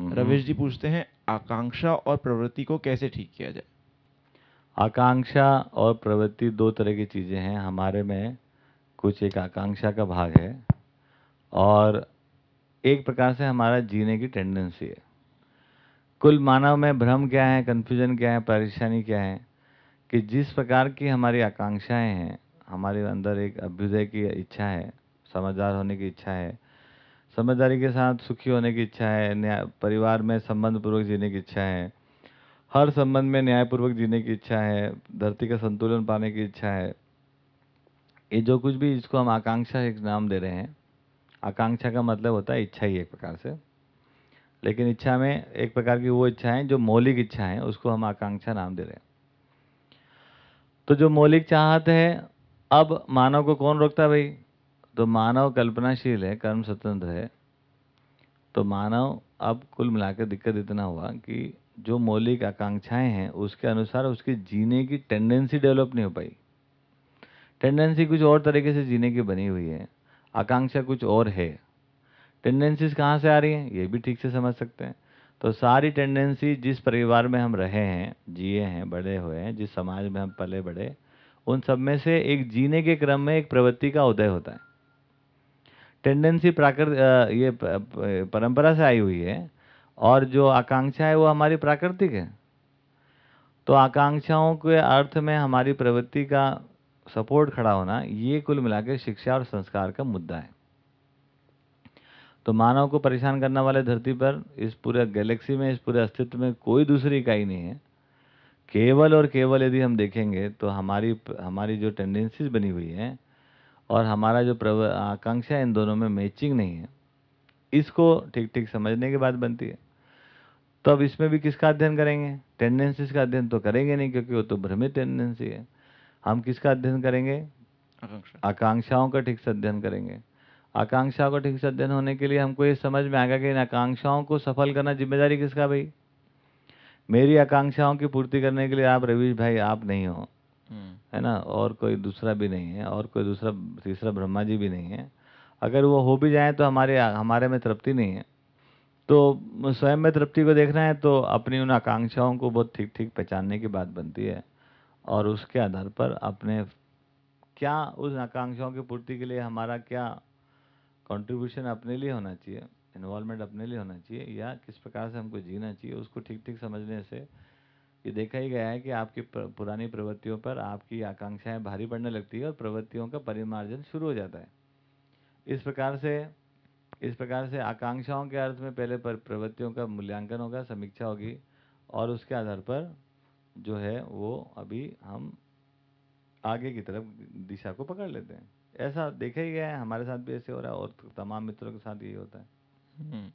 हम्म। रविश जी पूछते हैं आकांक्षा और प्रवृत्ति को कैसे ठीक किया जाए? आकांक्षा और प्रवृत्ति दो तरह की चीज़ें हैं। हमारे में कुछ एक आकांक्षा का भाग है और एक प्रकार से हमारा जीने की टेंडेंसी है। कुल मानव में भ्रम क्या है कन्फ्यूज़न क्या है परेशानी क्या है कि जिस प्रकार की हमारी आकांक्षाएँ हैं हमारे अंदर एक अभ्युदय की इच्छा है समझदार होने की इच्छा है समझदारी के साथ सुखी होने की इच्छा है, न्याय, परिवार में संबंध पूर्वक जीने की इच्छा है। हर संबंध में न्यायपूर्वक जीने की इच्छा है, धरती का संतुलन पाने की इच्छा है। ये जो कुछ भी इसको हम आकांक्षा एक नाम दे रहे हैं, आकांक्षा का मतलब होता है इच्छा ही एक प्रकार से। लेकिन इच्छा में एक प्रकार की वो इच्छाएँ जो मौलिक इच्छा है, उसको हम आकांक्षा नाम दे रहे हैं। तो जो मौलिक चाहत है, अब मानव को कौन रोकता भाई? तो मानव कल्पनाशील है, कर्म स्वतंत्र है तो मानव अब कुल मिलाकर दिक्कत इतना हुआ कि जो मौलिक आकांक्षाएँ हैं, उसके अनुसार उसके जीने की टेंडेंसी डेवलप नहीं हो पाई। टेंडेंसी कुछ और तरीके से जीने की बनी हुई है। आकांक्षा कुछ और है। टेंडेंसीज कहाँ से आ रही हैं? ये भी ठीक से समझ सकते हैं। तो सारी टेंडेंसी जिस परिवार में हम रहे हैं, जिए हैं, बड़े हुए हैं, जिस समाज में हम पले बड़े, उन सब में से एक जीने के क्रम में एक प्रवृत्ति का उदय होता है। टेंडेंसी प्राकृत ये परंपरा से आई हुई है और जो आकांक्षा है वो हमारी प्राकृतिक है। तो आकांक्षाओं के अर्थ में हमारी प्रवृत्ति का सपोर्ट खड़ा होना ये कुल मिलाकर शिक्षा और संस्कार का मुद्दा है। तो मानव को परेशान करने वाले धरती पर इस पूरे गैलेक्सी में, इस पूरे अस्तित्व में कोई दूसरी इकाई नहीं है। केवल और केवल यदि हम देखेंगे तो हमारी हमारी जो टेंडेंसीज बनी हुई है और हमारा जो प्रव आकांक्षा इन दोनों में मैचिंग नहीं है। इसको ठीक ठीक समझने के बाद बनती है। तो अब इसमें भी किसका अध्ययन करेंगे? टेंडेंसीज का अध्ययन तो करेंगे नहीं क्योंकि वो तो भ्रमित टेंडेंसी है। हम किसका अध्ययन करेंगे? आकांक्षाओं का ठीक से अध्ययन करेंगे। आकांक्षाओं का ठीक से अध्ययन होने के लिए हमको ये समझ में आएगा कि इन आकांक्षाओं को सफल करना ज़िम्मेदारी किसका भाई? मेरी आकांक्षाओं की पूर्ति करने के लिए आप रवीश भाई आप नहीं हो। है ना? और कोई दूसरा भी नहीं है, और कोई दूसरा, तीसरा ब्रह्मा जी भी नहीं है। अगर वो हो भी जाए तो हमारे हमारे में तृप्ति नहीं है। तो स्वयं में तृप्ति को देखना है तो अपनी उन आकांक्षाओं को बहुत ठीक ठीक पहचानने की बात बनती है। और उसके आधार पर अपने क्या, उस आकांक्षाओं की पूर्ति के लिए हमारा क्या कंट्रीब्यूशन अपने लिए होना चाहिए? इन्वॉल्वमेंट अपने लिए होना चाहिए? या किस प्रकार से हमको जीना चाहिए? उसको ठीक ठीक समझने से ये देखा ही गया है कि आपकी प्र- पुरानी प्रवृत्तियों पर आपकी आकांक्षाएँ भारी पड़ने लगती है और प्रवृत्तियों का परिमार्जन शुरू हो जाता है। इस प्रकार से, इस प्रकार से आकांक्षाओं के अर्थ में पहले पर प्रवृत्तियों का मूल्यांकन होगा, समीक्षा होगी और उसके आधार पर जो है वो अभी हम आगे की तरफ़ दिशा को पकड़ लेते हैं। ऐसा देखा ही गया है, हमारे साथ भी ऐसे हो रहा है और तमाम मित्रों के साथ यही होता है। हम्म।